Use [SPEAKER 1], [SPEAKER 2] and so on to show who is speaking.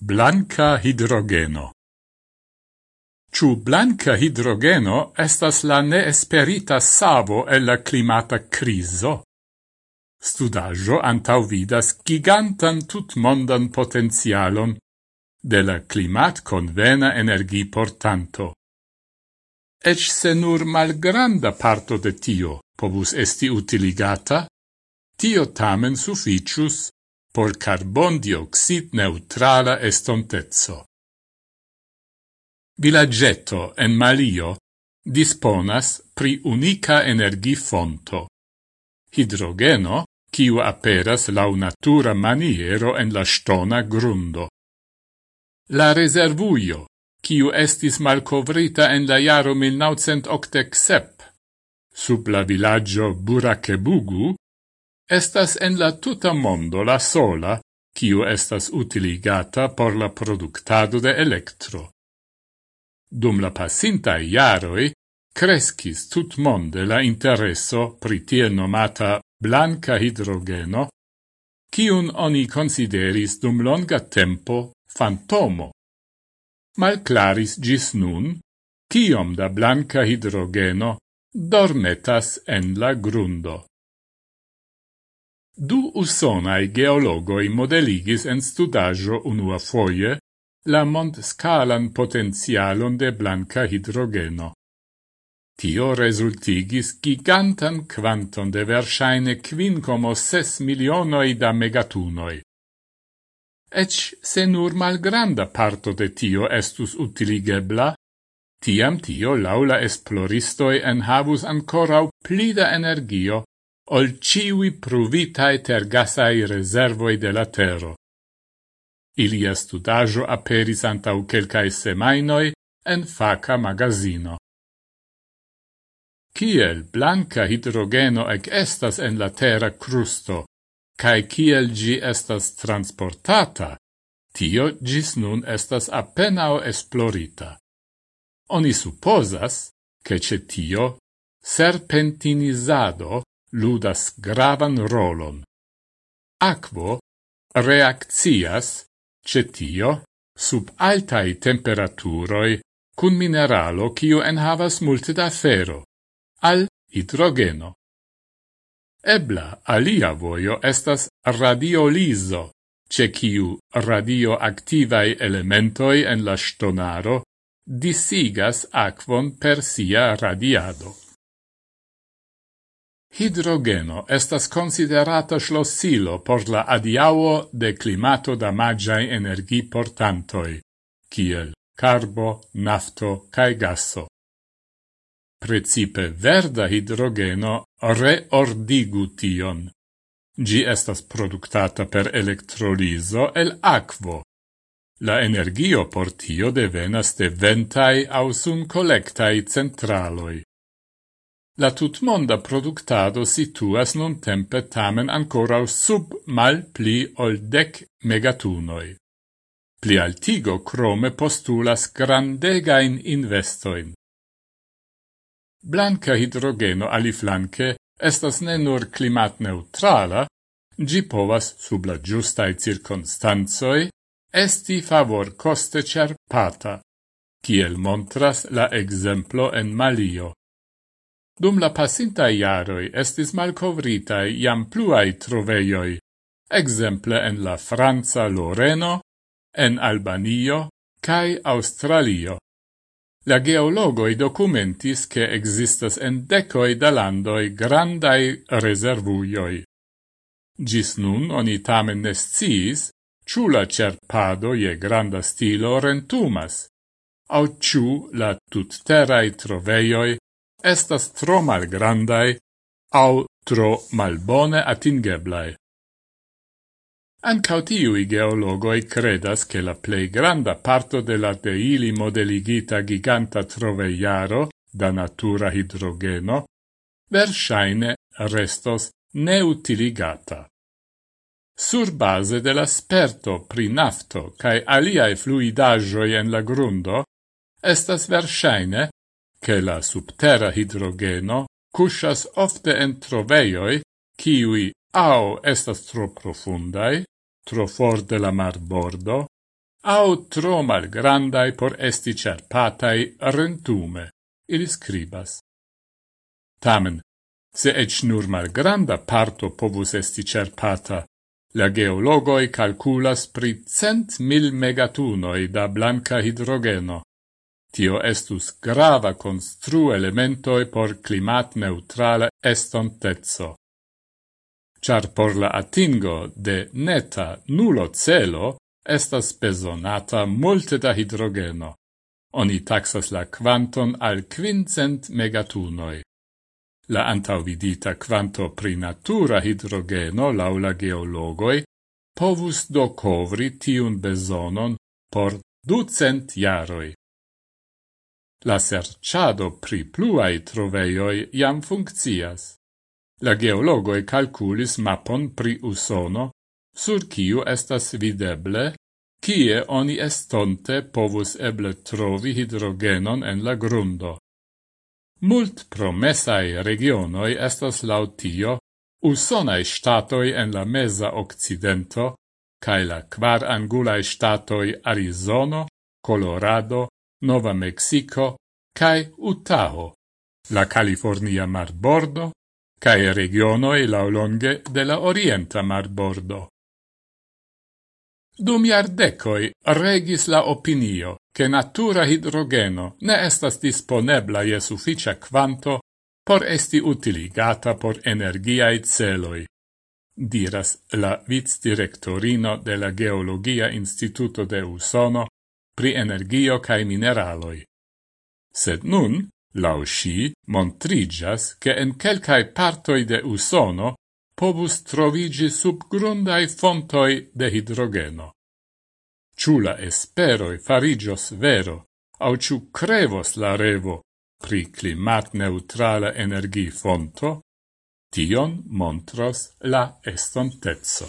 [SPEAKER 1] Blanca hidrogeno. Ciu blanca hidrogeno estas la neesperita savo el la climata criso? Studaggio antauvidas gigantan tutmondan potenzialon de la climat convena energi portanto. Ec se nur malgranda parto de tio povus esti utiligata, tio tamen sufficius por carbondioxid neutrala estontezzo. Villaggetto en Malio disponas pri unica energifonto. Hidrogeno, kiu aperas lau natura maniero en la stona grundo. La reservuio, kiu estis malcovrita en la jaro 1987, sub la villaggio Burakebugu, estas en la tuta mondo la sola kiu estas utiligata por la productado de electro. Dum la pasinta iaroi crescis tut monde la interesso pri tie nomata blanca hidrogeno, kiun oni consideris dum longa tempo fantomo. Malclaris gis nun, kiom da blanca hidrogeno dormetas en la grundo. Du usonai geologoi modeligis en studaggio unua foie la montscalan potenzialon de blanca hidrogeno. Tio resultigis gigantan quanton de versaine quincomo ses milionoi da megatunoi. Ec se nur malgranda parto de tio estus utiligebla, tiam tio laula esploristoi en havus ancorau plida energio ol ciui pruvitae tergasai reservoi de la terro. Ilia studajo aperis antau quelcae semainoi en faca magazino. Kiel blanca hidrogeno ec estas en la terra crusto, cae ciel gi estas transportata, tio gis nun estas appenao esplorita. Oni supposas, che ce tio serpentinizado ludas gravan rolon. Aquo reaccias cetio sub altai temperaturoi cun mineralo quiu enhavas multe da fero, al hidrogeno. Ebla alia voio estas radiolizo, ce quiu radioactivai elementoi en la stonaro disigas aquon per sia radiado. Hidrogeno estas considerata schlossilo por la adiauo de climato damagiai energi portantoi, kiel carbo, nafto cae gasso. Precipe verda hidrogeno reordigu tion. Gi estas productata per electrolizo el aquo. La energio por tio devenas de ventai au sun collectai centraloi. La tutmonda productado situas nun tempe tamen ancora sub mal pli ol dec megatunoi. Pli altigo crome postulas grandegain investoin. Blanca hidrogeno aliflanque estas ne nur climat neutrala, gi povas sub la giustae circonstanzoi esti favor coste cerpata, kiel montras la exemplo en Malio Dum la pasinta iaroi estis malcovritai iam pluai troveioi, exemple en la Franza Loreno, en Albanio, cae Australio. La geologoi documentis che existas en decoi da landoi grandai reservuioi. Gis nun oni tamen nesciis, ciu la cerpado je granda stilo rentumas, au ciu la tutterai troveioi estas tro malgrandai au tro malbone atingeblai. Ancao tiui geologoi credas che la plei granda parto de la de ili modeligita giganta troveiaro da natura hidrogeno versaine restos neutiligata. Sur base de la sperto pri nafto cae aliae fluidagioi en la grundo, estas versaine che la subterra hidrogeno cuscias ofte en troveioi kiwi au estas tro profundai, tro for de la mar bordo, au tro mal grandai por esti cerpatai rentume, ili scribas. Tamen, se ec nur malgranda parto povus esti cerpata, la geologoi calculas pri cent mil megatunoi da blanca hidrogeno, Tio estus grava constru elementoi por climat-neutrala estontezzo. Char por la atingo de neta nulo celo estas pesonata multe da hidrogeno. Oni taxas la quanton al quincent megatunoi. La antauvidita quanto pri natura hidrogeno laula geologoi povus do covri tiun bezonon por ducent jaroi. La serciado pri pluai troveioi jam funccias. La geologoi calculis mapon pri Usono, sur kiu estas videble, kie oni estonte povus eble trovi hidrogenon en la grundo. Mult promesai regionoi estas lautio, usonai statoi en la mesa occidento, cae la quar angulai statoi Arizono, Colorado, Nova Mexico cae Utah, la California marbordo, cae regionoi laulonge de la Orienta marbordo. Dum iardecoi regis la opinio che natura hidrogeno ne estas disponebla je sufficia quanto por esti utiligata por energiae celoi, diras la vice directorino de la Geologia Instituto de Usono pri energio cae mineraloi. Sed nun, lau sci, montrigas che en quelcae partoi de Usono povus trovigi subgrundai fontoi de hidrogeno. Ciula esperoi farigios vero, au ciu crevos la revo pri climat neutrala energi fonto, tion montros la estontezzo.